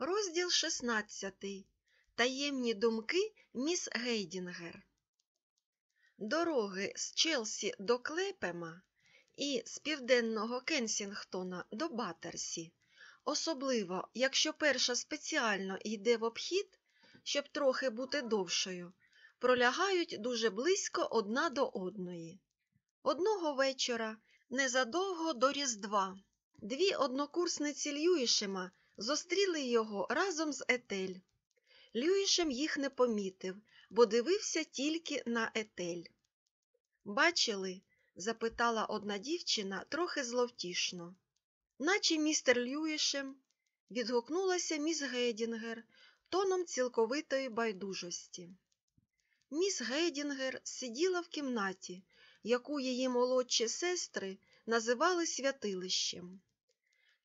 Розділ 16. Таємні думки міс Гейдінгер. Дороги з Челсі до Клепема і з південного Кенсінгтона до Баттерсі, особливо якщо перша спеціально йде в обхід, щоб трохи бути довшою, пролягають дуже близько одна до одної. Одного вечора, незадовго до Різдва, дві однокурсниці Льюішема зустріли його разом з Етель. Люїшем їх не помітив, бо дивився тільки на Етель. Бачили? запитала одна дівчина трохи зловтішно. Наче містер Люїшем, відгукнулася міс Гейдінгер тоном цілковитої байдужості. Міс Гейдінгер сиділа в кімнаті, яку її молодші сестри називали святилищем.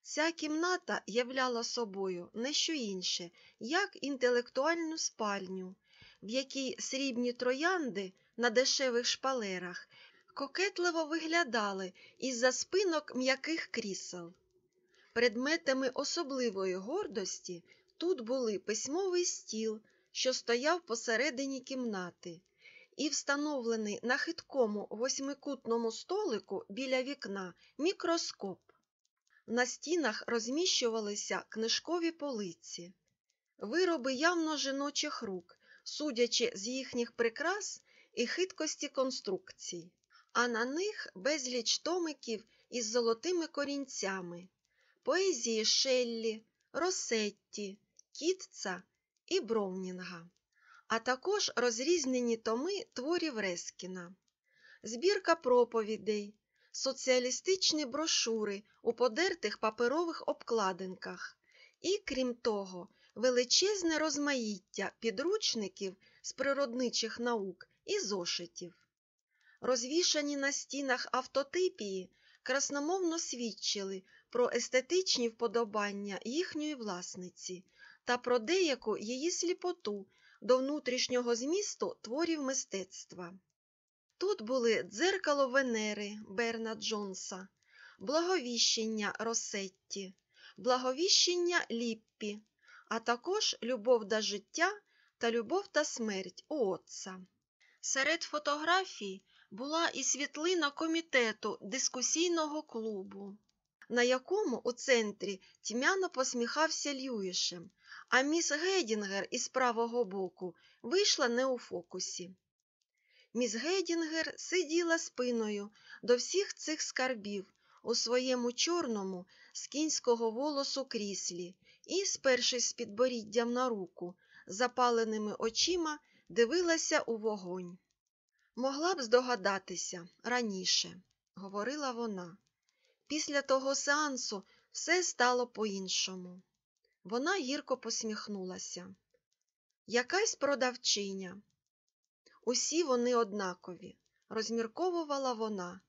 Ця кімната являла собою не що інше, як інтелектуальну спальню, в якій срібні троянди на дешевих шпалерах кокетливо виглядали із-за спинок м'яких крісел. Предметами особливої гордості тут були письмовий стіл, що стояв посередині кімнати, і встановлений на хиткому восьмикутному столику біля вікна мікроскоп. На стінах розміщувалися книжкові полиці, вироби явно жіночих рук, судячи з їхніх прикрас і хиткості конструкцій, а на них безліч томиків із золотими корінцями, поезії Шеллі, Росетті, Кітца і Бровнінга, а також розрізнені томи творів Рескіна, збірка проповідей соціалістичні брошури у подертих паперових обкладинках і, крім того, величезне розмаїття підручників з природничих наук і зошитів. Розвішані на стінах автотипії красномовно свідчили про естетичні вподобання їхньої власниці та про деяку її сліпоту до внутрішнього змісту творів мистецтва. Тут були дзеркало Венери Берна Джонса, благовіщення Росетті, благовіщення Ліппі, а також любов до життя та любов та смерть Уотса. Серед фотографій була і світлина комітету дискусійного клубу, на якому у центрі тьмяно посміхався Льюішем, а міс Гейдінгер із правого боку вийшла не у фокусі. Міс Гейдінгер сиділа спиною до всіх цих скарбів у своєму чорному з кінського волосу кріслі і, спершись підборіддям на руку, запаленими очима дивилася у вогонь. Могла б здогадатися раніше, говорила вона. Після того сеансу все стало по-іншому. Вона гірко посміхнулася. Якась продавчиня. Усі вони однакові, розмірковувала вона.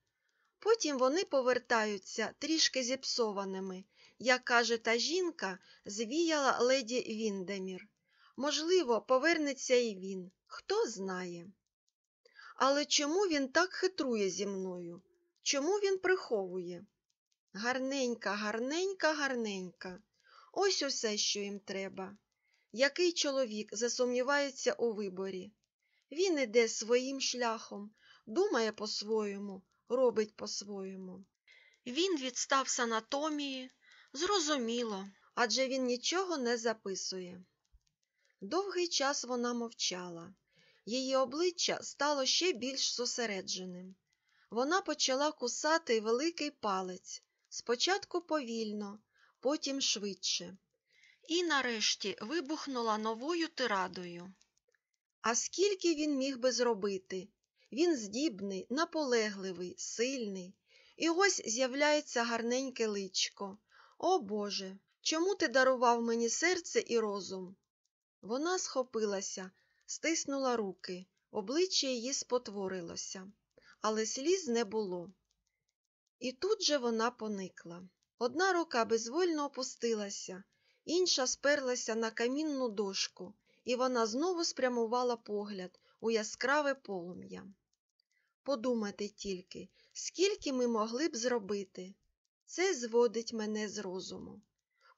Потім вони повертаються трішки зіпсованими, як каже та жінка, звіяла леді Віндемір. Можливо, повернеться і він, хто знає. Але чому він так хитрує зі мною? Чому він приховує? Гарненька, гарненька, гарненька. Ось усе, що їм треба. Який чоловік засумнівається у виборі? Він іде своїм шляхом, думає по-своєму, робить по-своєму. Він відстав з анатомії, зрозуміло, адже він нічого не записує. Довгий час вона мовчала. Її обличчя стало ще більш зосередженим. Вона почала кусати великий палець, спочатку повільно, потім швидше, і нарешті вибухнула новою тирадою. А скільки він міг би зробити? Він здібний, наполегливий, сильний. І ось з'являється гарненьке личко. О Боже, чому ти дарував мені серце і розум? Вона схопилася, стиснула руки, обличчя її спотворилося, але сліз не було. І тут же вона поникла. Одна рука безвольно опустилася, інша сперлася на камінну дошку, і вона знову спрямувала погляд у яскраве полум'я. Подумати тільки, скільки ми могли б зробити. Це зводить мене з розуму.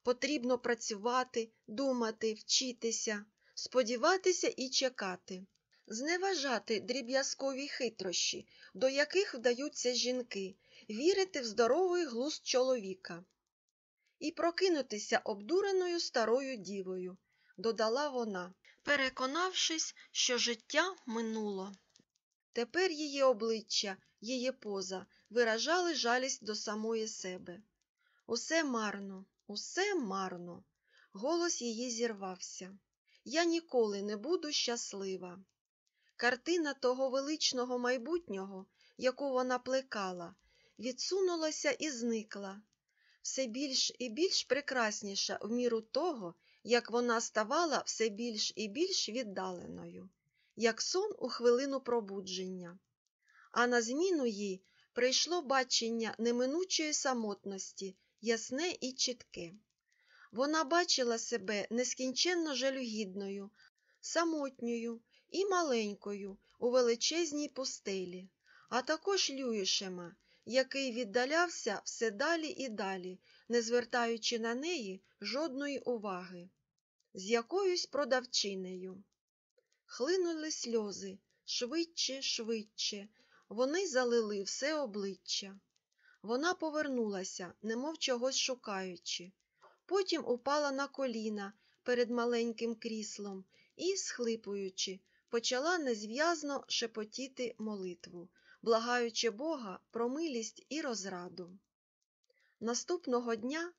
Потрібно працювати, думати, вчитися, сподіватися і чекати, зневажати дріб'язкові хитрощі, до яких вдаються жінки, вірити в здоровий глузд чоловіка. І прокинутися обдуреною старою дівою, додала вона, переконавшись, що життя минуло. Тепер її обличчя, її поза виражали жалість до самої себе. Усе марно, усе марно. Голос її зірвався. Я ніколи не буду щаслива. Картина того величного майбутнього, яку вона плекала, відсунулася і зникла, все більш і більш прекрасніша в міру того, як вона ставала все більш і більш віддаленою, як сон у хвилину пробудження. А на зміну їй прийшло бачення неминучої самотності, ясне і чітке. Вона бачила себе нескінченно жалюгідною, самотньою і маленькою у величезній пустелі, а також Люїшема, який віддалявся все далі і далі, не звертаючи на неї жодної уваги, з якоюсь продавчинею. Хлинули сльози швидше, швидше, вони залили все обличчя. Вона повернулася, немов чогось шукаючи, потім упала на коліна перед маленьким кріслом і, схлипуючи, почала незв'язно шепотіти молитву, благаючи Бога про милість і розраду. Наступного дня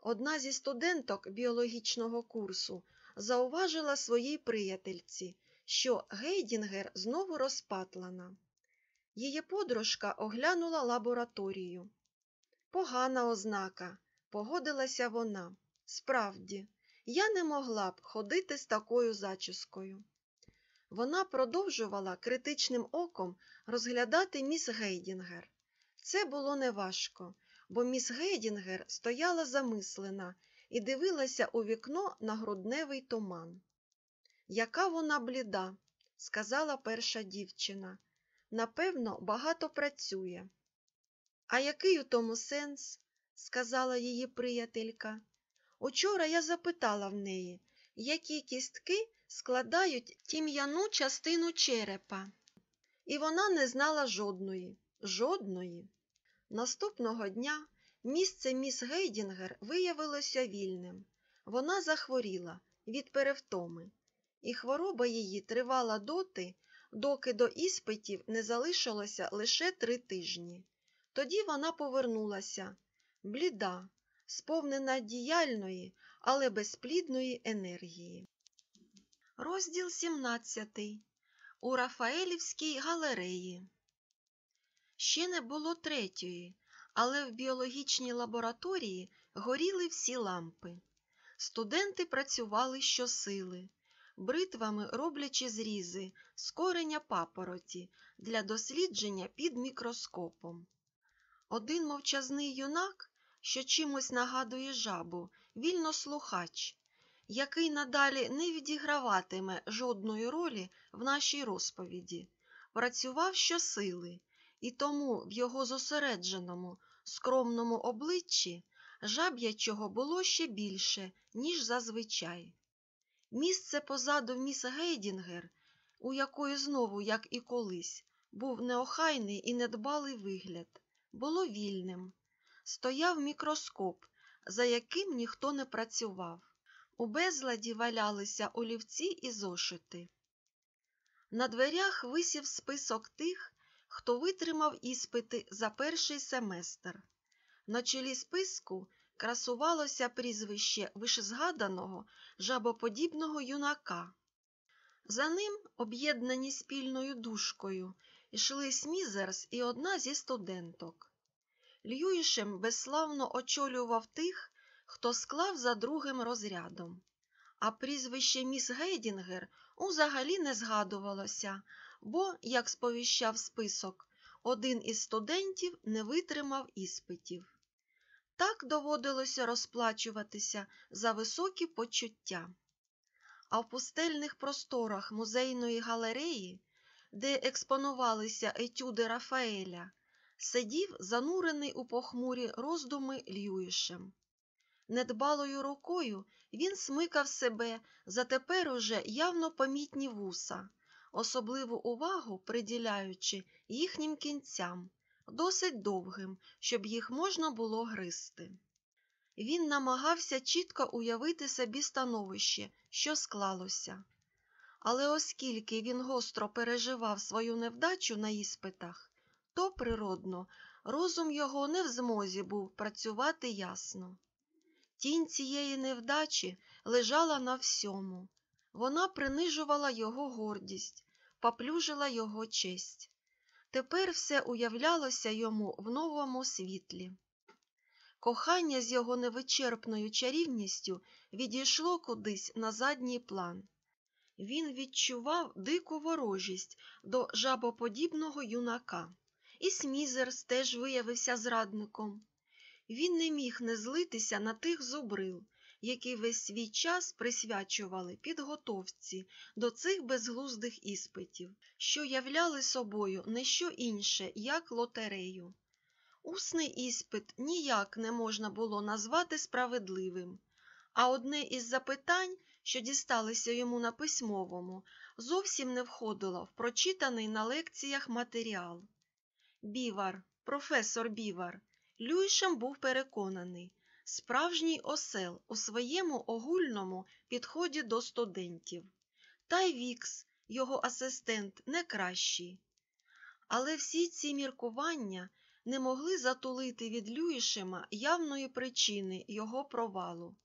одна зі студенток біологічного курсу зауважила своїй приятельці, що Гейдінгер знову розпатлана. Її подружка оглянула лабораторію. Погана ознака, погодилася вона. Справді, я не могла б ходити з такою зачіскою. Вона продовжувала критичним оком розглядати міс Гейдінгер. Це було неважко, бо міс Гейдінгер стояла замислена і дивилася у вікно на грудневий туман. Яка вона бліда, сказала перша дівчина. Напевно, багато працює. А який у тому сенс? сказала її приятелька. Учора я запитала в неї, які кістки складають тім'яну частину черепа. І вона не знала жодної, жодної. Наступного дня місце міс Гейдінгер виявилося вільним. Вона захворіла від перевтоми, і хвороба її тривала доти, доки до іспитів не залишилося лише три тижні. Тоді вона повернулася, бліда, сповнена діяльної, але безплідної енергії. Розділ 17. У Рафаелівській галереї. Ще не було третьої, але в біологічній лабораторії горіли всі лампи. Студенти працювали щосили, бритвами роблячи зрізи з кореня папороті для дослідження під мікроскопом. Один мовчазний юнак, що чимось нагадує жабу, вільнослухач, який надалі не відіграватиме жодної ролі в нашій розповіді, працював щосили, і тому в його зосередженому, скромному обличчі жаб'ячого було ще більше, ніж зазвичай. Місце позаду міс Гейдінгер, у якої знову, як і колись, був неохайний і недбалий вигляд, було вільним. Стояв мікроскоп, за яким ніхто не працював. У безладі валялися олівці і зошити. На дверях висів список тих, хто витримав іспити за перший семестр. На чолі списку красувалося прізвище вишезгаданого жабоподібного юнака. За ним, об'єднані спільною дужкою, йшли Смізерс і одна зі студенток. Льюішем безславно очолював тих, хто склав за другим розрядом. А прізвище міс Гейдінгер узагалі не згадувалося, бо, як сповіщав список, один із студентів не витримав іспитів. Так доводилося розплачуватися за високі почуття. А в пустельних просторах музейної галереї, де експонувалися етюди Рафаеля, сидів занурений у похмурі роздуми Льюішем. Недбалою рукою він смикав себе за тепер уже явно помітні вуса, особливу увагу приділяючи їхнім кінцям, досить довгим, щоб їх можна було гризти. Він намагався чітко уявити собі становище, що склалося. Але оскільки він гостро переживав свою невдачу на іспитах, то природно розум його не в змозі був працювати ясно. Тінь цієї невдачі лежала на всьому. Вона принижувала його гордість, поплюжила його честь. Тепер все уявлялося йому в новому світлі. Кохання з його невичерпною чарівністю відійшло кудись на задній план. Він відчував дику ворожість до жабоподібного юнака, і Смізерс теж виявився зрадником. Він не міг не злитися на тих зубрил, які весь свій час присвячували підготовці до цих безглуздих іспитів, що являли собою не що інше, як лотерею. Усний іспит ніяк не можна було назвати справедливим, а одне із запитань, що дісталися йому на письмовому, зовсім не входило в прочитаний на лекціях матеріал. Бівар, професор Бівар, Люїшем був переконаний, справжній осел у своєму огульному підході до студентів. Та й Вікс, його асистент, не кращий. Але всі ці міркування не могли затулити від Люїшема явної причини його провалу,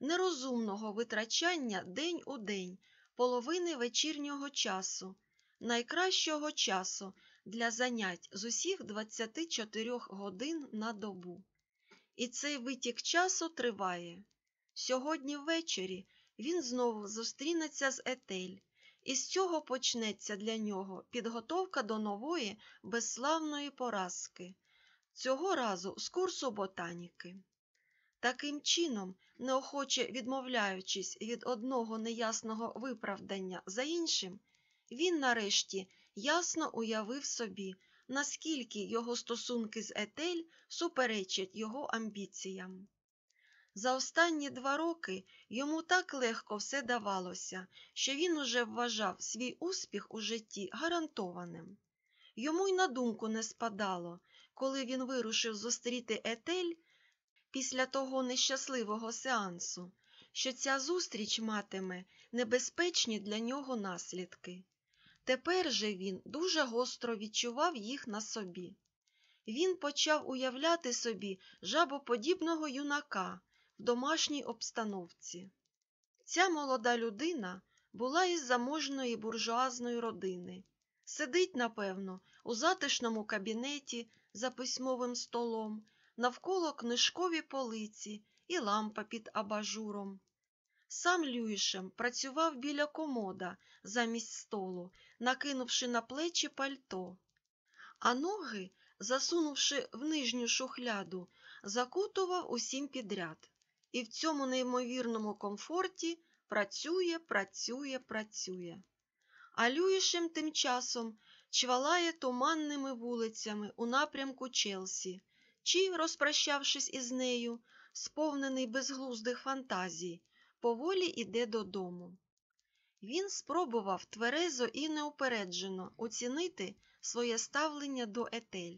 нерозумного витрачання день у день, половини вечірнього часу, найкращого часу для занять з усіх 24 годин на добу. І цей витік часу триває. Сьогодні ввечері він знову зустрінеться з Етель, і з цього почнеться для нього підготовка до нової безславної поразки, цього разу з курсу ботаніки. Таким чином, неохоче відмовляючись від одного неясного виправдання за іншим, він нарешті ясно уявив собі, наскільки його стосунки з Етель суперечать його амбіціям. За останні два роки йому так легко все давалося, що він уже вважав свій успіх у житті гарантованим. Йому й на думку не спадало, коли він вирушив зустріти Етель після того нещасливого сеансу, що ця зустріч матиме небезпечні для нього наслідки. Тепер же він дуже гостро відчував їх на собі. Він почав уявляти собі жабоподібного юнака в домашній обстановці. Ця молода людина була із заможної буржуазної родини. Сидить, напевно, у затишному кабінеті за письмовим столом, навколо книжкові полиці і лампа під абажуром. Сам Люїшем працював біля комода замість столу, накинувши на плечі пальто, а ноги, засунувши в нижню шухляду, закутував усім підряд. І в цьому неймовірному комфорті працює, працює, працює. А Люїшем тим часом чвалає туманними вулицями у напрямку Челсі, чи, розпрощавшись із нею, сповнений безглуздих фантазій, поволі іде додому. Він спробував тверезо і неупереджено оцінити своє ставлення до етель.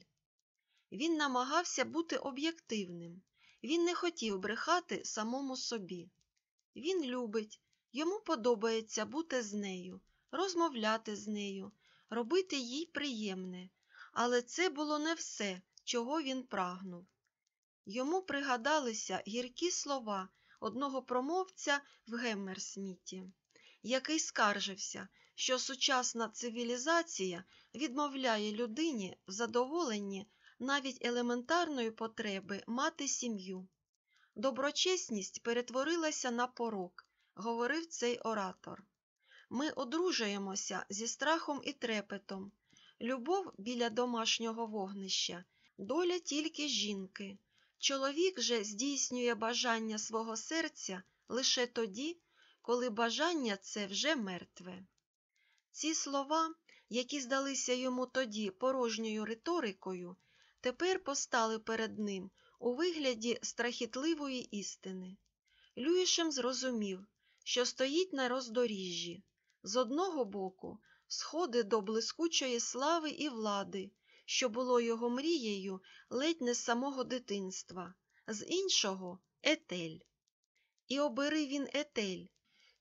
Він намагався бути об'єктивним, він не хотів брехати самому собі. Він любить, йому подобається бути з нею, розмовляти з нею, робити їй приємне, але це було не все, чого він прагнув. Йому пригадалися гіркі слова одного промовця в Геммерсміті, який скаржився, що сучасна цивілізація відмовляє людині в задоволенні навіть елементарної потреби мати сім'ю. Доброчесність перетворилася на порок, говорив цей оратор. Ми одружуємося зі страхом і трепетом. Любов біля домашнього вогнища, доля тільки жінки. Чоловік же здійснює бажання свого серця лише тоді, коли бажання це вже мертве. Ці слова, які здалися йому тоді порожньою риторикою, тепер постали перед ним у вигляді страхітливої істини. Люїшем зрозумів, що стоїть на роздоріжжі. З одного боку сходи до блискучої слави і влади, що було його мрією ледь не з самого дитинства, з іншого етель. І обери він етель.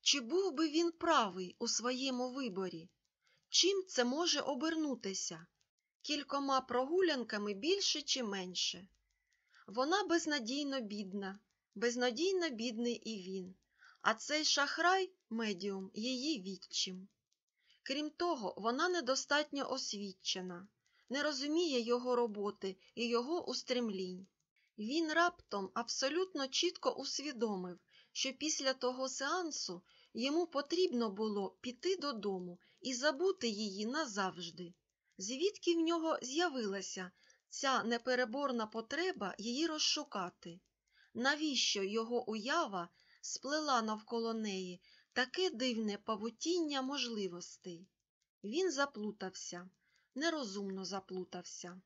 Чи був би він правий у своєму виборі? Чим це може обернутися? Кількома прогулянками більше чи менше? Вона безнадійно бідна, безнадійно бідний і він, а цей шахрай медіум її відчим. Крім того, вона недостатньо освічена, не розуміє його роботи і його устремлінь. Він раптом абсолютно чітко усвідомив, що після того сеансу йому потрібно було піти додому і забути її назавжди. Звідки в нього з'явилася ця непереборна потреба її розшукати? Навіщо його уява сплела навколо неї таке дивне павутіння можливостей? Він заплутався, нерозумно заплутався.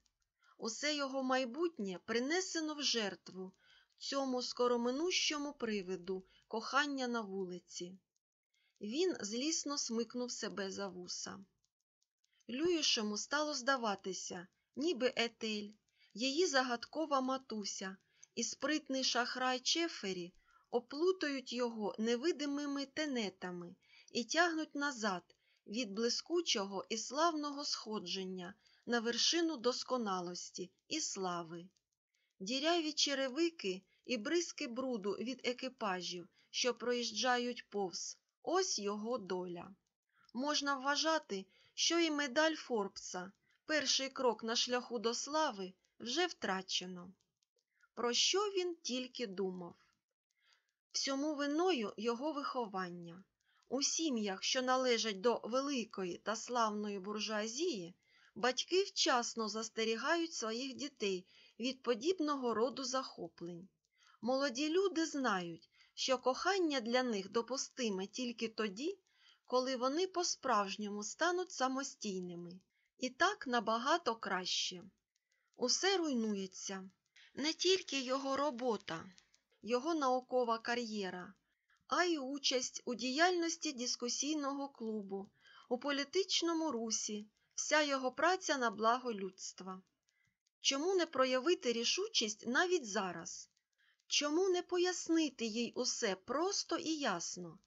Усе його майбутнє принесено в жертву цьому скороминущому привиду кохання на вулиці. Він злісно смикнув себе за вуса. Люїшому стало здаватися, ніби етель, її загадкова матуся і спритний шахрай Чефері оплутають його невидимими тенетами і тягнуть назад від блискучого і славного сходження на вершину досконалості і слави. Діряві черевики і бризки бруду від екіпажів, що проїжджають повз, ось його доля. Можна вважати, що і медаль Форбса, перший крок на шляху до слави, вже втрачено. Про що він тільки думав? Всьому виною його виховання. У сім'ях, що належать до великої та славної буржуазії, батьки вчасно застерігають своїх дітей від подібного роду захоплень. Молоді люди знають, що кохання для них допустиме тільки тоді, коли вони по-справжньому стануть самостійними. І так набагато краще. Усе руйнується. Не тільки його робота, його наукова кар'єра, а й участь у діяльності дискусійного клубу, у політичному русі, вся його праця на благо людства. Чому не проявити рішучість навіть зараз? Чому не пояснити їй усе просто і ясно?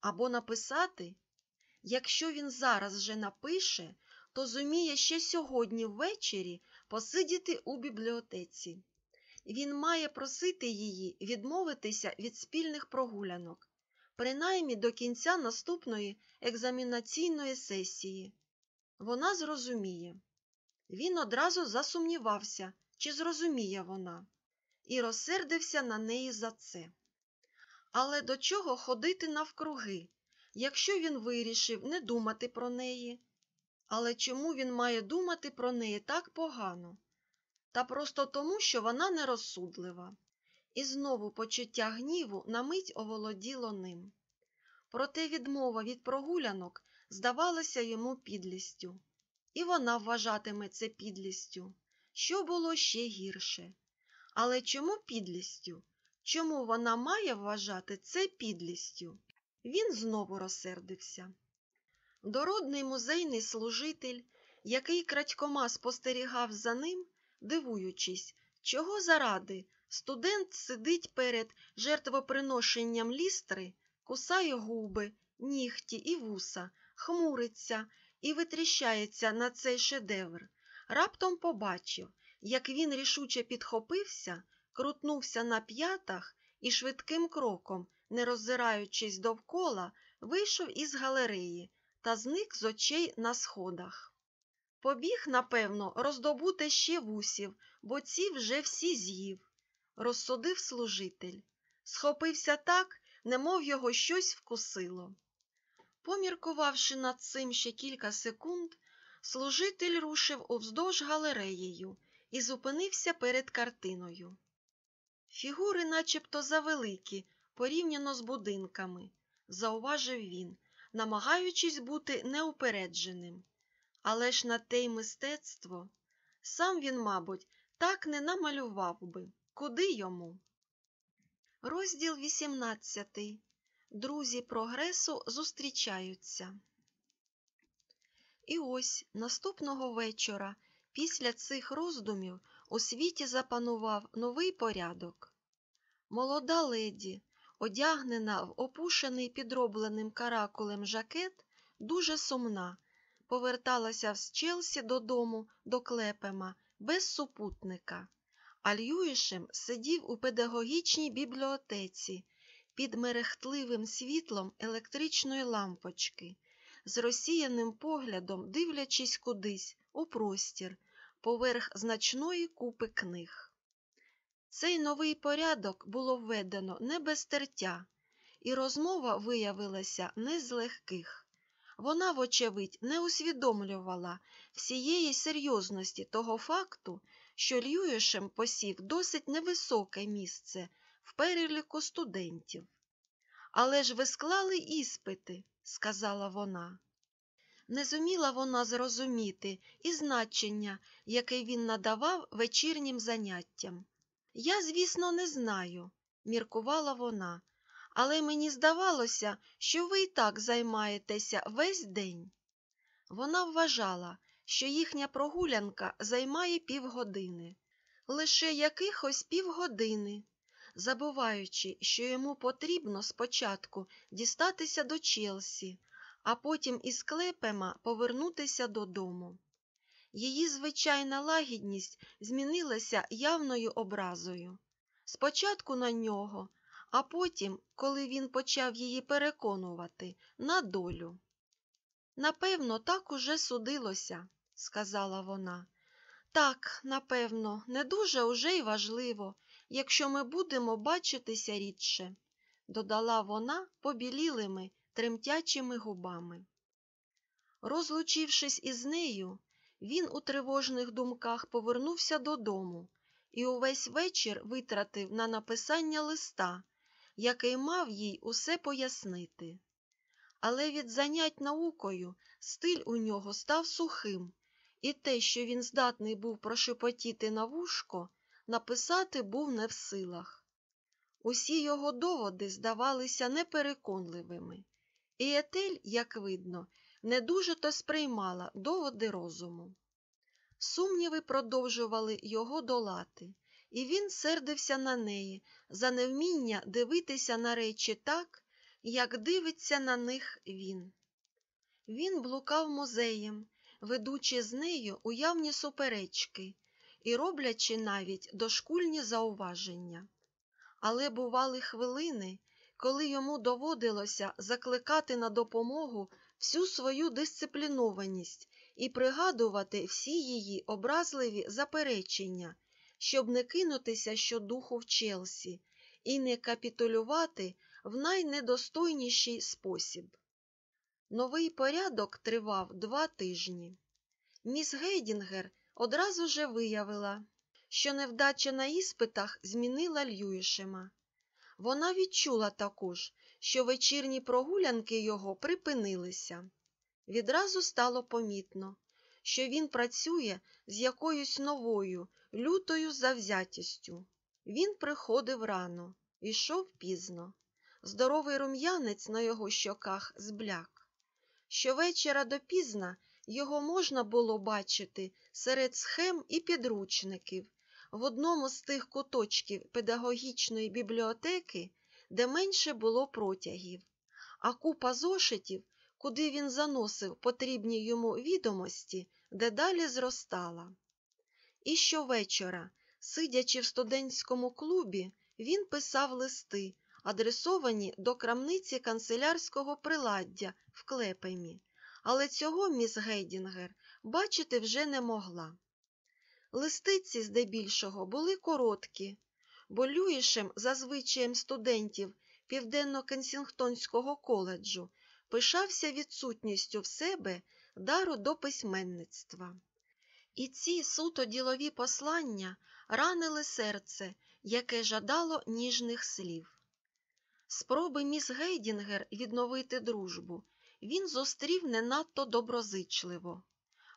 Або написати, якщо він зараз же напише, то зуміє ще сьогодні ввечері посидіти у бібліотеці. Він має просити її відмовитися від спільних прогулянок, принаймні до кінця наступної екзамінаційної сесії. Вона зрозуміє. Він одразу засумнівався, чи зрозуміє вона, і розсердився на неї за це. Але до чого ходити навкруги, якщо він вирішив не думати про неї? Але чому він має думати про неї так погано? Та просто тому, що вона нерозсудлива. І знову почуття гніву на мить оволоділо ним. Проте відмова від прогулянок здавалася йому підлістю, і вона вважатиме це підлістю, що було ще гірше. Але чому підлістю? Чому вона має вважати це підлістю? Він знову розсердився. Дородний музейний служитель, який крадькома спостерігав за ним, дивуючись, чого заради студент сидить перед жертвоприношенням лістри, кусає губи, нігті і вуса, хмуриться і витріщається на цей шедевр, раптом побачив, як він рішуче підхопився, крутнувся на п'ятах і швидким кроком, не роззираючись довкола, вийшов із галереї та зник з очей на сходах. Побіг, напевно, роздобути ще вусів, бо ці вже всі з'їв, розсудив служитель. Схопився так, немов його щось вкусило. Поміркувавши над цим ще кілька секунд, служитель рушив уздовж галереєю і зупинився перед картиною. Фігури начебто завеликі, порівняно з будинками, зауважив він, намагаючись бути неупередженим. Але ж на те й мистецтво. Сам він, мабуть, так не намалював би. Куди йому? Розділ 18. Друзі прогресу зустрічаються. І ось наступного вечора, після цих роздумів, у світі запанував новий порядок. Молода леді, одягнена в опушений підробленим каракулем жакет, дуже сумна, поверталася з Челсі додому до Клепема без супутника, а Льюішем сидів у педагогічній бібліотеці під мерехтливим світлом електричної лампочки, з розсіяним поглядом дивлячись кудись у простір, поверх значної купи книг. Цей новий порядок було введено не без тертя, і розмова виявилася не з легких. Вона, вочевидь, не усвідомлювала всієї серйозності того факту, що Льюішем посів досить невисоке місце в переліку студентів. Але ж ви склали іспити, сказала вона. Не зуміла вона зрозуміти і значення, яке він надавав вечірнім заняттям. Я, звісно, не знаю, міркувала вона, але мені здавалося, що ви і так займаєтеся весь день. Вона вважала, що їхня прогулянка займає півгодини, лише якихось півгодини, забуваючи, що йому потрібно спочатку дістатися до Челсі, а потім із клепема повернутися додому. Її звичайна лагідність змінилася явною образою. Спочатку на нього, а потім, коли він почав її переконувати, на долю. Напевно, так уже судилося, сказала вона. Так, напевно, не дуже уже й важливо, якщо ми будемо бачитися рідше, додала вона побілілими, тремтячими губами. Розлучившись із нею, він у тривожних думках повернувся додому і увесь вечір витратив на написання листа, який мав їй усе пояснити. Але від занять наукою стиль у нього став сухим, і те, що він здатний був прошепотіти на вушко, написати був не в силах. Усі його доводи здавалися непереконливими, і Етель, як видно, не дуже то сприймала доводи розуму. Сумніви продовжували його долати, і він сердився на неї за невміння дивитися на речі так, як дивиться на них він. Він блукав музеєм, ведучи з нею уявні суперечки і роблячи навіть дошкульні зауваження. Але бували хвилини, коли йому доводилося закликати на допомогу всю свою дисциплінованість і пригадувати всі її образливі заперечення, щоб не кинутися щодуху в Челсі і не капітулювати в найнедостойніший спосіб. Новий порядок тривав два тижні. Міс Гейдінгер одразу же виявила, що невдача на іспитах змінила Льюішема. Вона відчула також, що вечірні прогулянки його припинилися. Відразу стало помітно, що він працює з якоюсь новою, лютою завзятістю. Він приходив рано, йшов пізно. Здоровий рум'янець на його щоках збляк. Щовечора допізна його можна було бачити серед схем і підручників в одному з тих куточків педагогічної бібліотеки, де менше було протягів, а купа зошитів, куди він заносив потрібні йому відомості, дедалі зростала. І щовечора, сидячи в студентському клубі, він писав листи, адресовані до крамниці канцелярського приладдя в клепемі, але цього міс Гейдінгер бачити вже не могла. Листиці, здебільшого, були короткі, бо за звичаєм студентів Південно-Кенсінгтонського коледжу, пишався відсутністю в себе дару до письменництва. І ці суто ділові послання ранили серце, яке жадало ніжних слів. Спроби міс Гейдінгер відновити дружбу він зустрів не надто доброзичливо.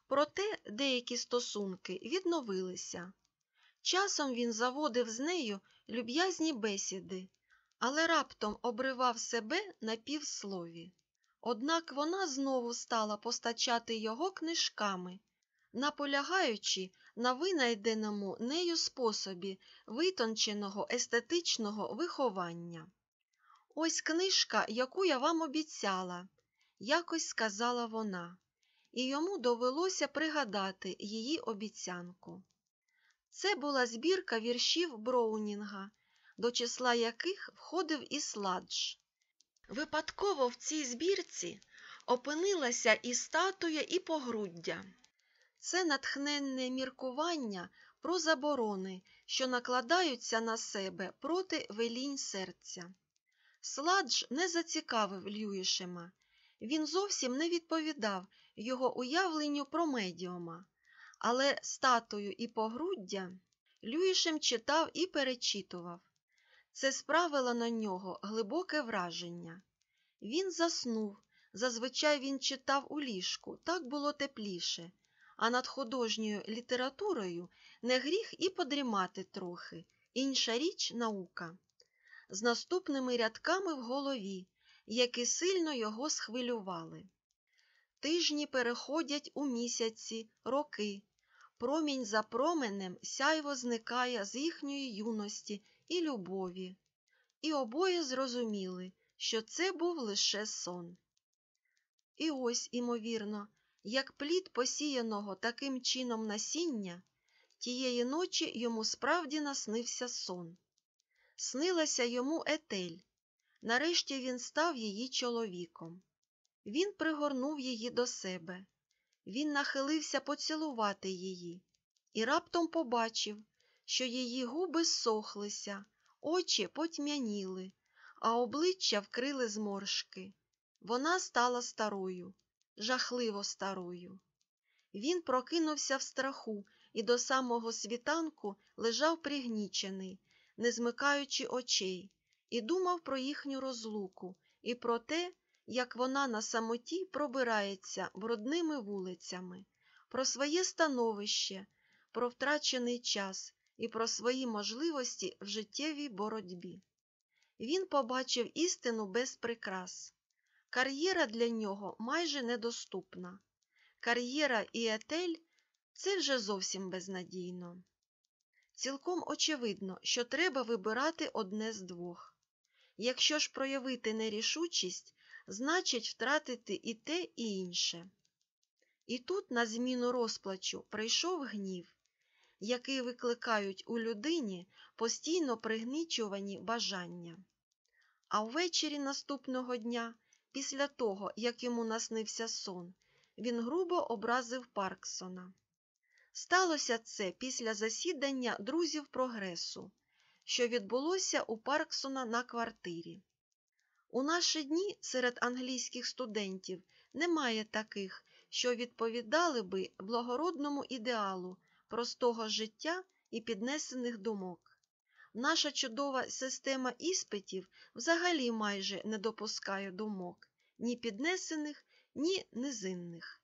Проте деякі стосунки відновилися. Часом він заводив з нею люб'язні бесіди, але раптом обривав себе на півслові. Однак вона знову стала постачати його книжками, наполягаючи на винайденому нею способі витонченого естетичного виховання. Ось книжка, яку я вам обіцяла, якось сказала вона, і йому довелося пригадати її обіцянку. Це була збірка віршів Броунінга, до числа яких входив і сладж. Випадково в цій збірці опинилася і статуя, і погруддя. Це натхненне міркування про заборони, що накладаються на себе проти велінь серця. Сладж не зацікавив Льюішема. Він зовсім не відповідав його уявленню про медіума, але статую і погруддя Люїшем читав і перечитував. Це справило на нього глибоке враження. Він заснув, зазвичай він читав у ліжку, так було тепліше, а над художньою літературою не гріх і подрімати трохи, інша річ наука. З наступними рядками в голові, які сильно його схвилювали. Тижні переходять у місяці, роки. Промінь за променем сяйво зникає з їхньої юності і любові. І обоє зрозуміли, що це був лише сон. І ось, імовірно, як плід посіяного таким чином насіння, тієї ночі йому справді наснився сон. Снилася йому етель. Нарешті він став її чоловіком. Він пригорнув її до себе. Він нахилився поцілувати її і раптом побачив, що її губи ссохлися, очі потьмяніли, а обличчя вкрили зморшки. Вона стала старою, жахливо старою. Він прокинувся в страху і до самого світанку лежав пригнічений, не змикаючи очей, і думав про їхню розлуку і про те, як вона на самоті пробирається брудними вулицями, про своє становище, про втрачений час і про свої можливості в життєвій боротьбі. Він побачив істину без прикрас. Кар'єра для нього майже недоступна. Кар'єра і етель це вже зовсім безнадійно. Цілком очевидно, що треба вибирати одне з двох. Якщо ж проявити нерішучість, значить втратити і те, і інше. І тут, на зміну розплачу, прийшов гнів, який викликають у людині постійно пригнічувані бажання. А ввечері наступного дня, після того, як йому наснився сон, він грубо образив Парксона. Сталося це після засідання друзів прогресу, що відбулося у Парксона на квартирі. У наші дні серед англійських студентів немає таких, що відповідали би благородному ідеалу простого життя і піднесених думок. Наша чудова система іспитів взагалі майже не допускає думок ні піднесених, ні низинних.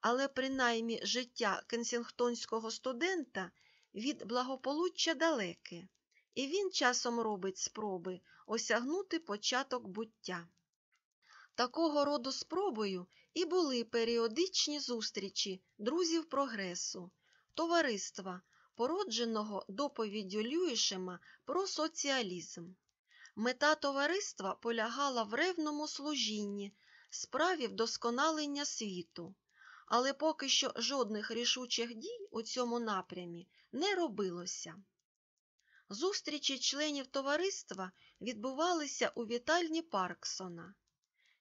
Але принаймні життя кенсінгтонського студента від благополуччя далеке, і він часом робить спроби осягнути початок буття. Такого роду спробою і були періодичні зустрічі друзів прогресу, товариства, породженого доповіддю Люїшема про соціалізм. Мета товариства полягала в ревному служінні, справі вдосконалення світу, але поки що жодних рішучих дій у цьому напрямі не робилося. Зустрічі членів товариства відбувалися у вітальні Парксона.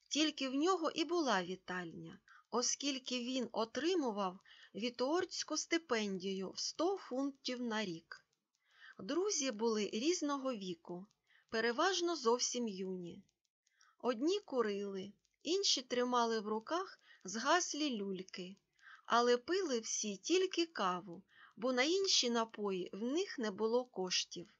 Тільки в нього і була вітальня, оскільки він отримував віторську стипендію в 100 фунтів на рік. Друзі були різного віку, переважно зовсім юні. Одні курили, інші тримали в руках згаслі люльки, але пили всі тільки каву, бо на інші напої в них не було коштів.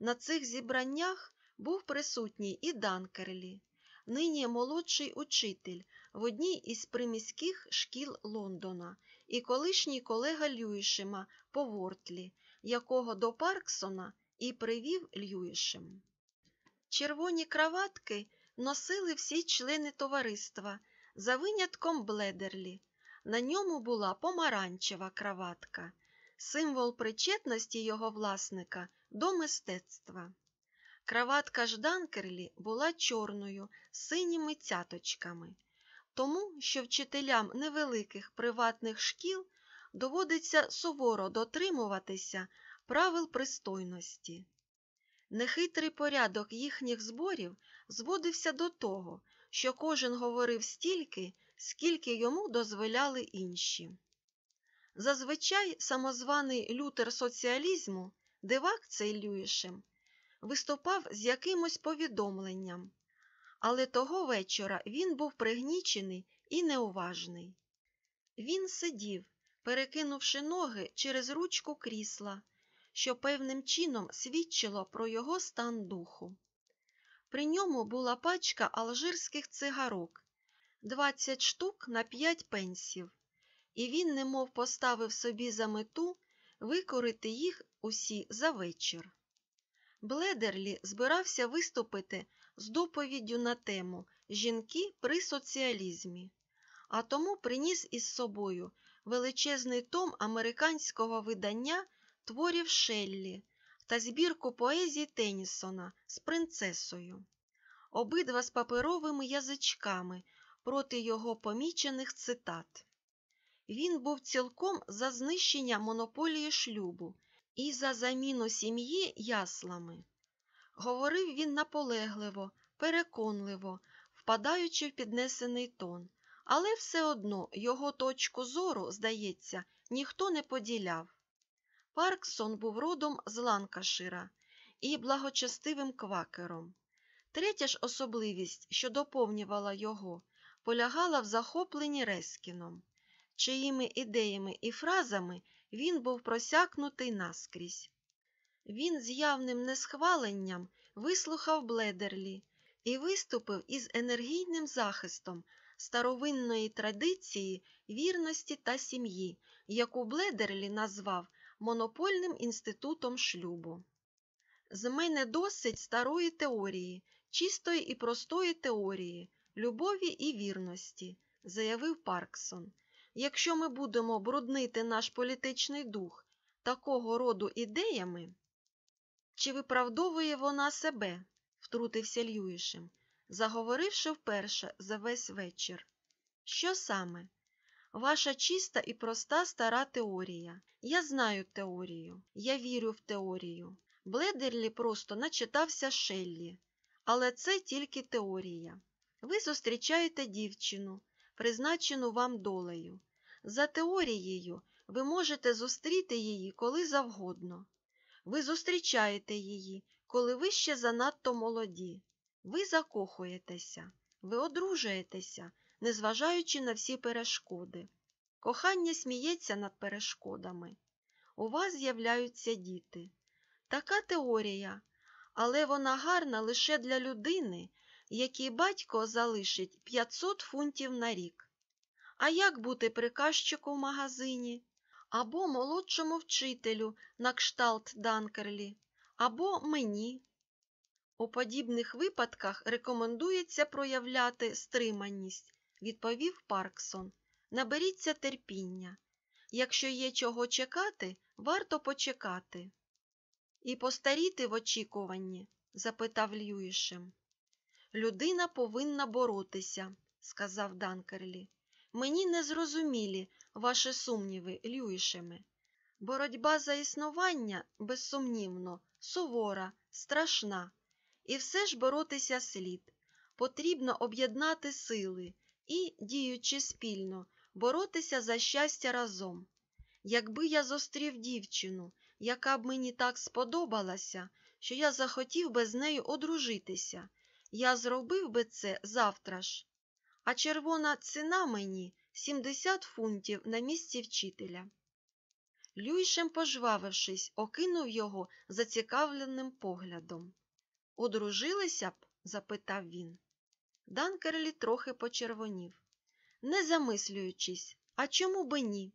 На цих зібраннях був присутній і Данкерлі, нині молодший учитель в одній із приміських шкіл Лондона і колишній колега Люїшема по Вортлі, якого до Парксона і привів Льюішем. Червоні краватки носили всі члени товариства, за винятком Бледерлі. На ньому була помаранчева краватка, символ причетності його власника до мистецтва. Краватка ж Данкерлі була чорною синіми цяточками, тому що вчителям невеликих приватних шкіл доводиться суворо дотримуватися правил пристойності. Нехитрий порядок їхніх зборів зводився до того, що кожен говорив стільки, скільки йому дозволяли інші. Зазвичай самозваний лютер соціалізму, дивак цей Люїшем, виступав з якимось повідомленням, але того вечора він був пригнічений і неуважний. Він сидів, перекинувши ноги через ручку крісла, що певним чином свідчило про його стан духу. При ньому була пачка алжирських цигарок, 20 штук на 5 пенсів, і він немов поставив собі за мету викорити їх усі за вечір. Бледерлі збирався виступити з доповіддю на тему Жінки при соціалізмі, а тому приніс із собою величезний том американського видання творів Шеллі та збірку поезії Теннісона з принцесою, обидва з паперовими язичками проти його помічених цитат. Він був цілком за знищення монополії шлюбу і за заміну сім'ї яслами. Говорив він наполегливо, переконливо, впадаючи в піднесений тон, але все одно його точку зору, здається, ніхто не поділяв. Парксон був родом з Ланкашира і благочестивим квакером. Третя ж особливість, що доповнювала його, полягала в захопленні Рескіном, чиїми ідеями і фразами він був просякнутий наскрізь. Він з явним несхваленням вислухав Бледерлі і виступив із енергійним захистом старовинної традиції вірності та сім'ї, яку Бледерлі назвав монопольним інститутом шлюбу. З мене досить старої теорії, чистої і простої теорії, любові і вірності, заявив Парксон. Якщо ми будемо бруднити наш політичний дух такого роду ідеями, чи виправдовує вона себе? втрутився Льюішем, заговоривши вперше за весь вечір. Що саме? Ваша чиста і проста стара теорія. Я знаю теорію, я вірю в теорію. Бледерлі просто начитався Шеллі. Але це тільки теорія. Ви зустрічаєте дівчину, призначену вам долею. За теорією, ви можете зустріти її коли завгодно. Ви зустрічаєте її, коли ви ще занадто молоді. Ви закохуєтеся, ви одружуєтеся, незважаючи на всі перешкоди. Кохання сміється над перешкодами. У вас з'являються діти. Така теорія, але вона гарна лише для людини, якій батько залишить 500 фунтів на рік. А як бути приказчику в магазині? Або молодшому вчителю на кшталт Данкерлі, або мені. У подібних випадках рекомендується проявляти стриманість, відповів Парксон. Наберіться терпіння. Якщо є чого чекати, варто почекати. І постаріти в очікуванні? запитав Льюішем. Людина повинна боротися, сказав Данкерлі. Мені не зрозумілі ваші сумніви, Льюішеме. Боротьба за існування, безсумнівно, сувора, страшна. І все ж боротися слід. Потрібно об'єднати сили і, діючи спільно, боротися за щастя разом. Якби я зустрів дівчину, яка б мені так сподобалася, що я захотів би з нею одружитися, я зробив би це завтра ж. А червона ціна мені 70 фунтів на місці вчителя. Люйшем, пожвавившись, окинув його зацікавленим поглядом. Одружилися б? запитав він. Данкерлі трохи почервонів. Не замислюючись, а чому би ні?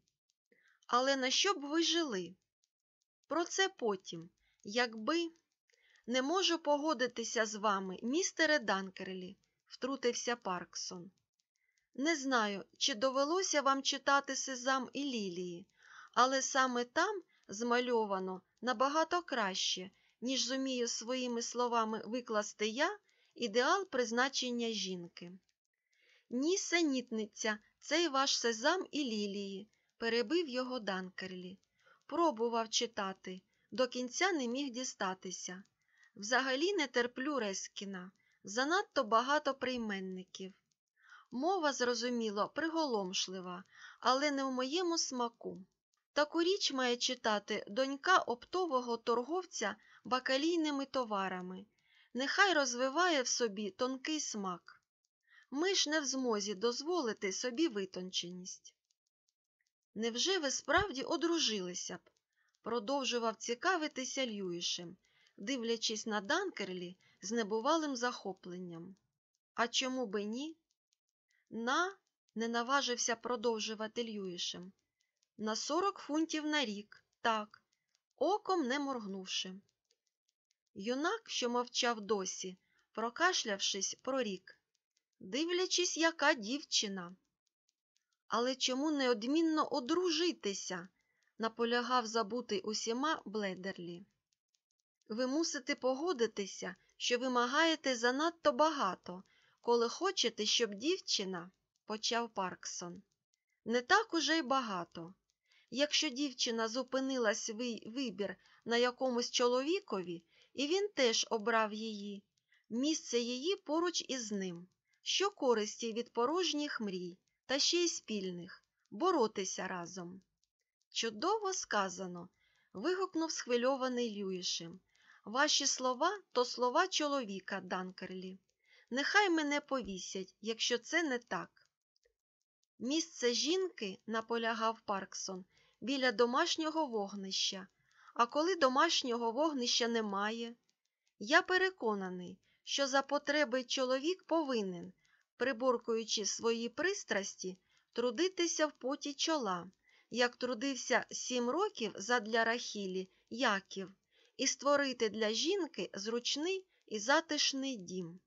Але на що б ви жили? Про це потім, якби не можу погодитися з вами, містере Данкерлі, втрутився Парксон. Не знаю, чи довелося вам читати Сезам і Лілії, але саме там змальовано набагато краще, ніж зумію своїми словами викласти я ідеал призначення жінки. Нісенітниця, цей ваш сезам і лілії, перебив його Данкерлі. Пробував читати, до кінця не міг дістатися. Взагалі не терплю Рескіна, занадто багато прийменників. Мова, зрозуміло, приголомшлива, але не в моєму смаку. Таку річ має читати донька оптового торговця бакалійними товарами. Нехай розвиває в собі тонкий смак. Ми ж не в змозі дозволити собі витонченість. Невже ви справді одружилися б? продовжував цікавитися Льюішем, дивлячись на Данкерлі з небувалим захопленням. А чому би ні? На, не наважився продовжувати Льюішем. На сорок фунтів на рік, так, оком не моргнувши. Юнак, що мовчав досі, прокашлявшись, прорік, дивлячись, яка дівчина. Але чому неодмінно одружитися? наполягав забутий усіма Бледерлі. Ви мусите погодитися, що вимагаєте занадто багато, коли хочете, щоб дівчина, почав Парксон. Не так уже й багато. Якщо дівчина зупинила свій вибір на якомусь чоловікові, і він теж обрав її, місце її поруч із ним, що користі від порожніх мрій, та ще й спільних, боротися разом. Чудово сказано, вигукнув схвильований Люїшем. Ваші слова то слова чоловіка, Данкерлі. Нехай мене повісять, якщо це не так. Місце жінки, наполягав Парксон, біля домашнього вогнища. А коли домашнього вогнища немає, я переконаний, що за потреби чоловік повинен, приборкуючи свої пристрасті, трудитися в поті чола, як трудився сім років задля Рахілі Яків, і створити для жінки зручний і затишний дім.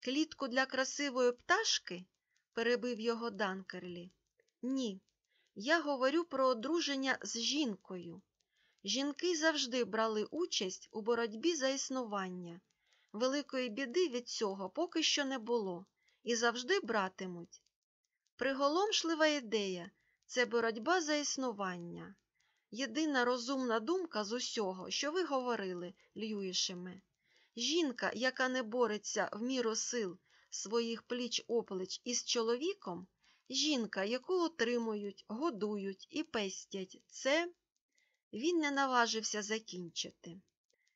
Клітку для красивої пташки? перебив його Данкерлі. Ні, я говорю про одруження з жінкою. Жінки завжди брали участь у боротьбі за існування. Великої біди від цього поки що не було і завжди братимуть. Приголомшлива ідея це боротьба за існування. Єдина розумна думка з усього, що ви говорили, Льюішеме. Жінка, яка не бореться в міру сил своїх пліч оплеч із чоловіком, жінка, яку отримують, годують і пестять, це він не наважився закінчити.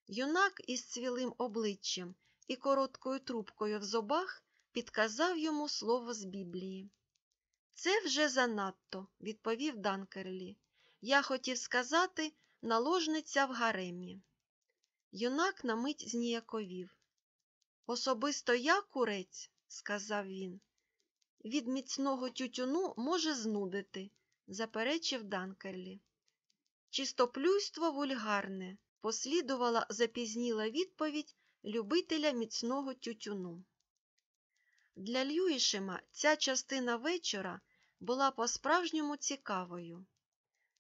Юнак із цвілим обличчям і короткою трубкою в зубах підказав йому слово з Біблії. Це вже занадто, відповів Данкерлі. Я хотів сказати наложниця в гаремі. Юнак на мить зніяковів. Особисто я курець, сказав він. Від міцного тютюну може знудити, заперечив Данкерлі. Чистоплюйство вульгарне, послідувала запізніла відповідь любителя міцного тютюну. Для Льюішема ця частина вечора була по-справжньому цікавою.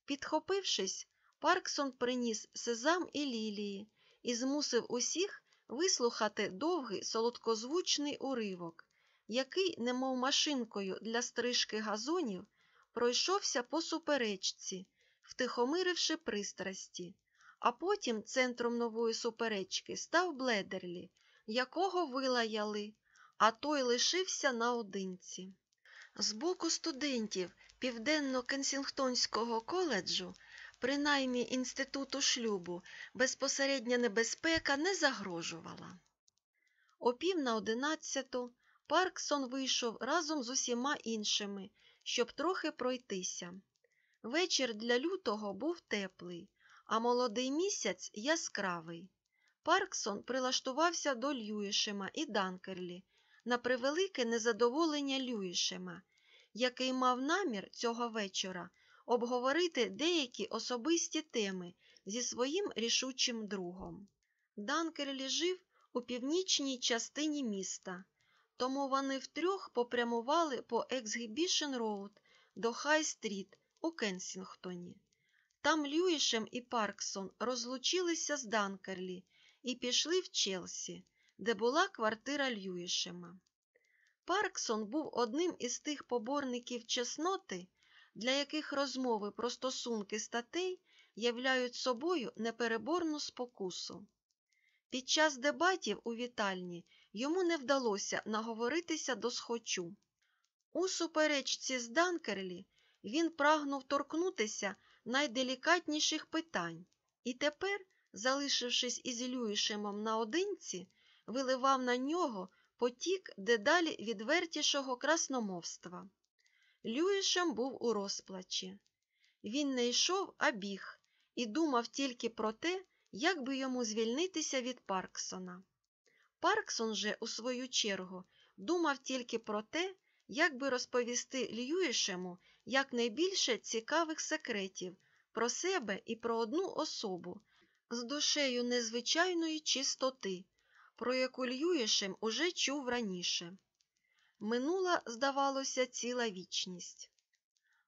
Підхопившись, Парксон приніс сезам і лілії і змусив усіх вислухати довгий солодкозвучний уривок, який, немов машинкою для стрижки газонів, пройшовся по суперечці, втихомиривши пристрасті, а потім центром нової суперечки став Бледерлі, якого вилаяли, а той лишився наодинці. З боку студентів Південно-Кенсінгтонського коледжу, принаймні інституту шлюбу, безпосередня небезпека не загрожувала. О пів на одинадцяту Парксон вийшов разом з усіма іншими, щоб трохи пройтися. Вечір для лютого був теплий, а молодий місяць яскравий. Парксон прилаштувався до Льюішема і Данкерлі на превелике незадоволення Люїшема, який мав намір цього вечора обговорити деякі особисті теми зі своїм рішучим другом. Данкерлі жив у північній частині міста, тому вони втрьох попрямували по Ексгібішн Роуд до Хай-стріт у Кенсінгтоні. Там Льюішем і Парксон розлучилися з Данкерлі і пішли в Челсі, де була квартира Льюішема. Парксон був одним із тих поборників чесноти, для яких розмови про стосунки статей являють собою непереборну спокусу. Під час дебатів у вітальні йому не вдалося наговоритися до схочу. У суперечці з Данкерлі він прагнув торкнутися найделікатніших питань і тепер, залишившись із Люїшемом наодинці, виливав на нього потік дедалі відвертішого красномовства. Люїшем був у розплачі. Він не йшов, а біг, і думав тільки про те, як би йому звільнитися від Парксона. Парксон же, у свою чергу, думав тільки про те, як би розповісти Льюішему якнайбільше цікавих секретів про себе і про одну особу з душею незвичайної чистоти, про яку Льюішем уже чув раніше. Минула, здавалося, ціла вічність.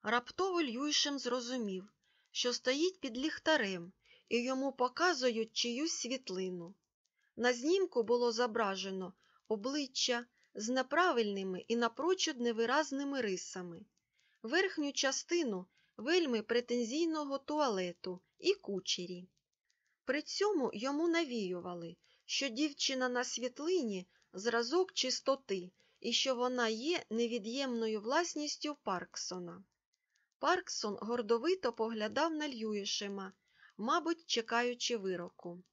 Раптово Льюішем зрозумів, що стоїть під ліхтарем, і йому показують чиюсь світлину. На знімку було зображено обличчя з неправильними і напрочуд невиразними рисами, верхню частину вельми претензійного туалету і кучері. При цьому йому навіювали, що дівчина на світлині зразок чистоти і що вона є невід'ємною власністю Парксона. Парксон гордовито поглядав на Льюішема, мабуть, чекаючи вироку.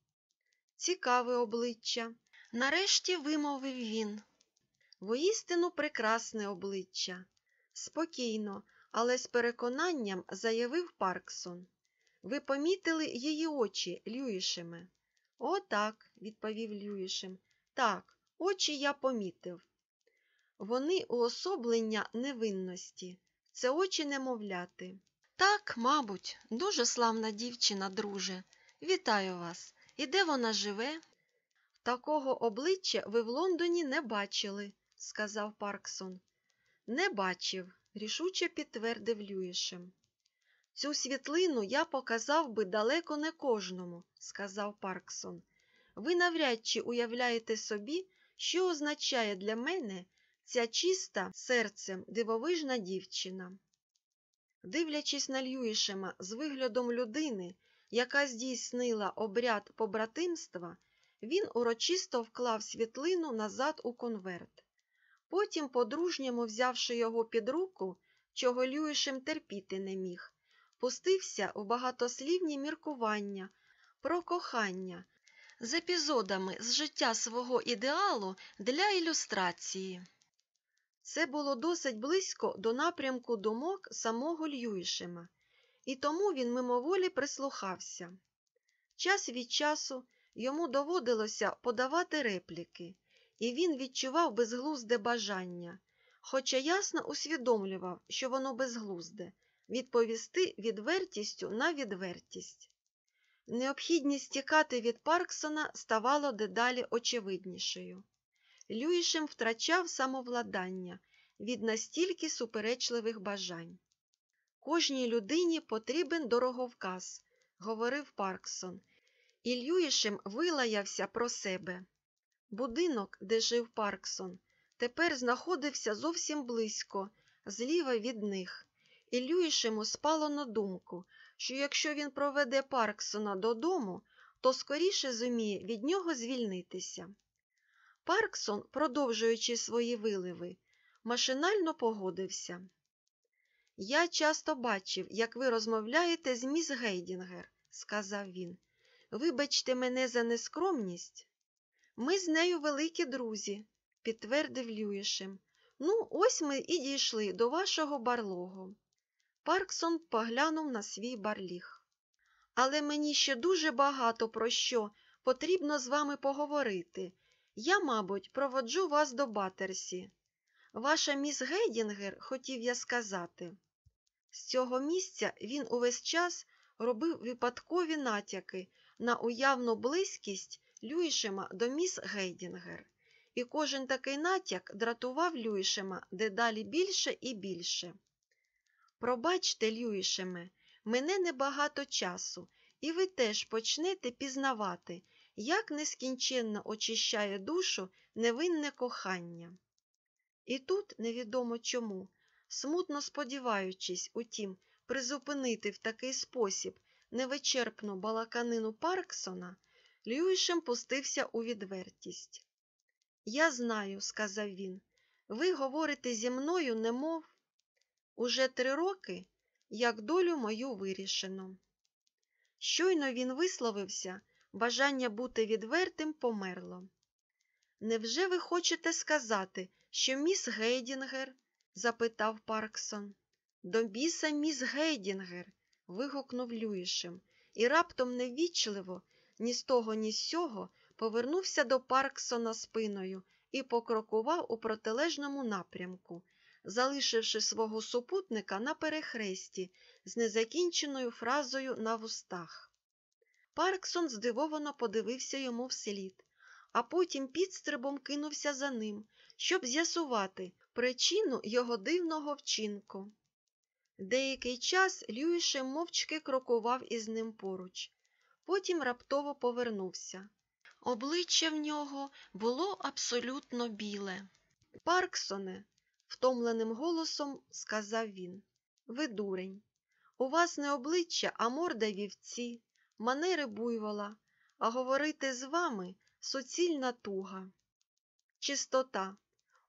Цікаве обличчя. Нарешті вимовив він. Воістину прекрасне обличчя. Спокійно, але з переконанням заявив Парксон. Ви помітили її очі, Люїшеме? О, так, відповів Люїшем. Так, очі я помітив. Вони уособлення невинності. Це очі немовляти. Так, мабуть, дуже славна дівчина, друже. Вітаю вас. І де вона живе? Такого обличчя ви в Лондоні не бачили, сказав Парксон. Не бачив, рішуче підтвердив Люїшем. Цю світлину я показав би далеко не кожному, сказав Парксон. Ви навряд чи уявляєте собі, що означає для мене ця чиста серцем дивовижна дівчина. Дивлячись на Льюішема з виглядом людини, яка здійснила обряд побратимства, він урочисто вклав світлину назад у конверт. Потім, по-дружньому взявши його під руку, чого Люїшем терпіти не міг, пустився у багатослівні міркування про кохання з епізодами з життя свого ідеалу для ілюстрації. Це було досить близько до напрямку думок самого Льюішема, і тому він мимоволі прислухався. Час від часу йому доводилося подавати репліки, і він відчував безглузде бажання, хоча ясно усвідомлював, що воно безглузде, відповісти відвертістю на відвертість. Необхідність тікати від Парксона ставало дедалі очевиднішою. Люїшем втрачав самовладання від настільки суперечливих бажань. Кожній людині потрібен дороговказ, говорив Парксон, і Люїшем вилаявся про себе. Будинок, де жив Парксон, тепер знаходився зовсім близько, зліва від них, і Люїшему спало на думку, що якщо він проведе Парксона додому, то скоріше зуміє від нього звільнитися. Парксон, продовжуючи свої виливи, машинально погодився. Я часто бачив, як ви розмовляєте з міс Гейдінгер, сказав він. Вибачте мене за нескромність. Ми з нею великі друзі, підтвердив Люїшем. Ну, ось ми і дійшли до вашого барлогу. Парксон поглянув на свій барліг. Але мені ще дуже багато про що потрібно з вами поговорити. Я, мабуть, проводжу вас до Батерсі. Ваша міс Гейдінгер, хотів я сказати. З цього місця він увесь час робив випадкові натяки на уявну близькість Люїшема до міс Гейдінгер, і кожен такий натяк дратував Люїшема дедалі більше і більше. Пробачте, Люїшеме, мене небагато часу, і ви теж почнете пізнавати, як нескінченно очищає душу невинне кохання. І тут, невідомо чому, смутно сподіваючись, утім, призупинити в такий спосіб невичерпну балаканину Парксона, Льюішем пустився у відвертість. Я знаю, сказав він, ви говорите зі мною, немов уже три роки, як долю мою вирішено. Щойно він висловився, бажання бути відвертим померло. Невже ви хочете сказати, що міс Гейдінгер? запитав Парксон. До біса міс Гейдінгер. вигукнув Люїшем, і раптом невічливо, ні з того, ні з сього повернувся до Парксона спиною і покрокував у протилежному напрямку, залишивши свого супутника на перехресті з незакінченою фразою на вустах. Парксон здивовано подивився йому вслід, а потім підстрибом кинувся за ним, щоб з'ясувати причину його дивного вчинку. Деякий час Люїше мовчки крокував із ним поруч, потім раптово повернувся. Обличчя в нього було абсолютно біле. Парксоне, втомленим голосом сказав він, ви дурень. У вас не обличчя, а морда вівці, манери буйвола, а говорити з вами суцільна туга. Чистота.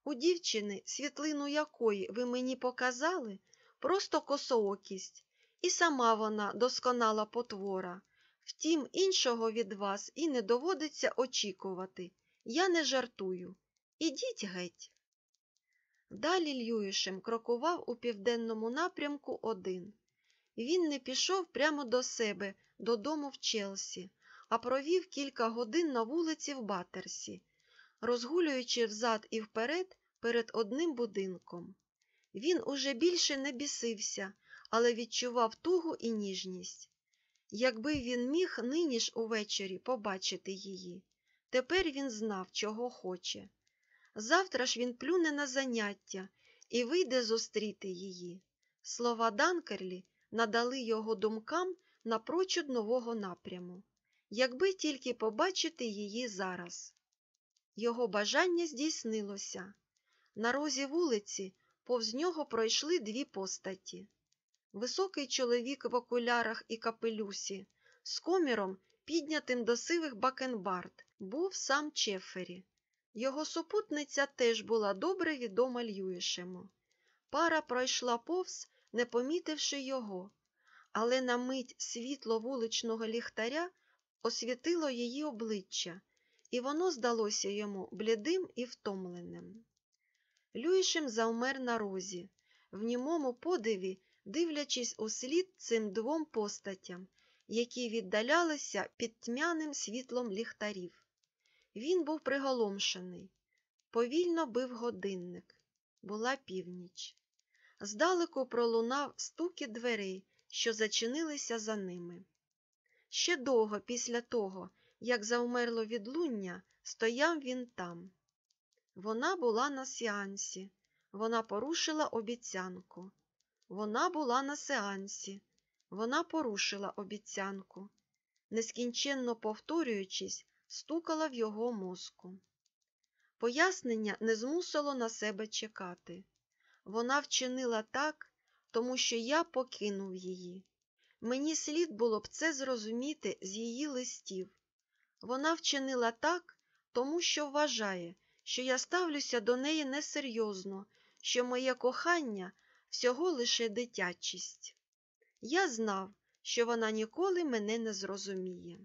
У дівчини, світлину якої ви мені показали, просто косоокість, і сама вона досконала потвора. Втім, іншого від вас і не доводиться очікувати. Я не жартую. Ідіть геть. Далі Льюішем крокував у південному напрямку один. Він не пішов прямо до себе, додому в Челсі, а провів кілька годин на вулиці в Баттерсі, розгулюючи взад і вперед перед одним будинком. Він уже більше не бісився, але відчував тугу і ніжність. Якби він міг нині ж увечері побачити її, тепер він знав, чого хоче. Завтра ж він плюне на заняття і вийде зустріти її. Слова Данкерлі надали його думкам напрочуд нового напряму, якби тільки побачити її зараз. Його бажання здійснилося. На розі вулиці повз нього пройшли дві постаті. Високий чоловік в окулярах і капелюсі, з коміром, піднятим до сивих бакенбард, був сам Чефері. Його супутниця теж була добре відома Льюішему. Пара пройшла повз, не помітивши його, але на мить світло вуличного ліхтаря освітило її обличчя, і воно здалося йому блідим і втомленим. Люїшем завмер на розі, в німому подиві, дивлячись у слід цим двом постатям, які віддалялися під тьмяним світлом ліхтарів. Він був приголомшений. Повільно бив годинник. Була північ. Здалеку пролунав стукіт дверей, що зачинилися за ними. Ще довго після того, як завмерло відлуння, стояв він там. Вона була на сеансі, вона порушила обіцянку. Вона була на сеансі, вона порушила обіцянку, нескінченно повторюючись, стукала в його мозку. Пояснення не змусило на себе чекати. Вона вчинила так, тому що я покинув її. Мені слід було б це зрозуміти з її листів. Вона вчинила так, тому що вважає, що я ставлюся до неї несерйозно, що моє кохання всього лише дитячість. Я знав, що вона ніколи мене не зрозуміє.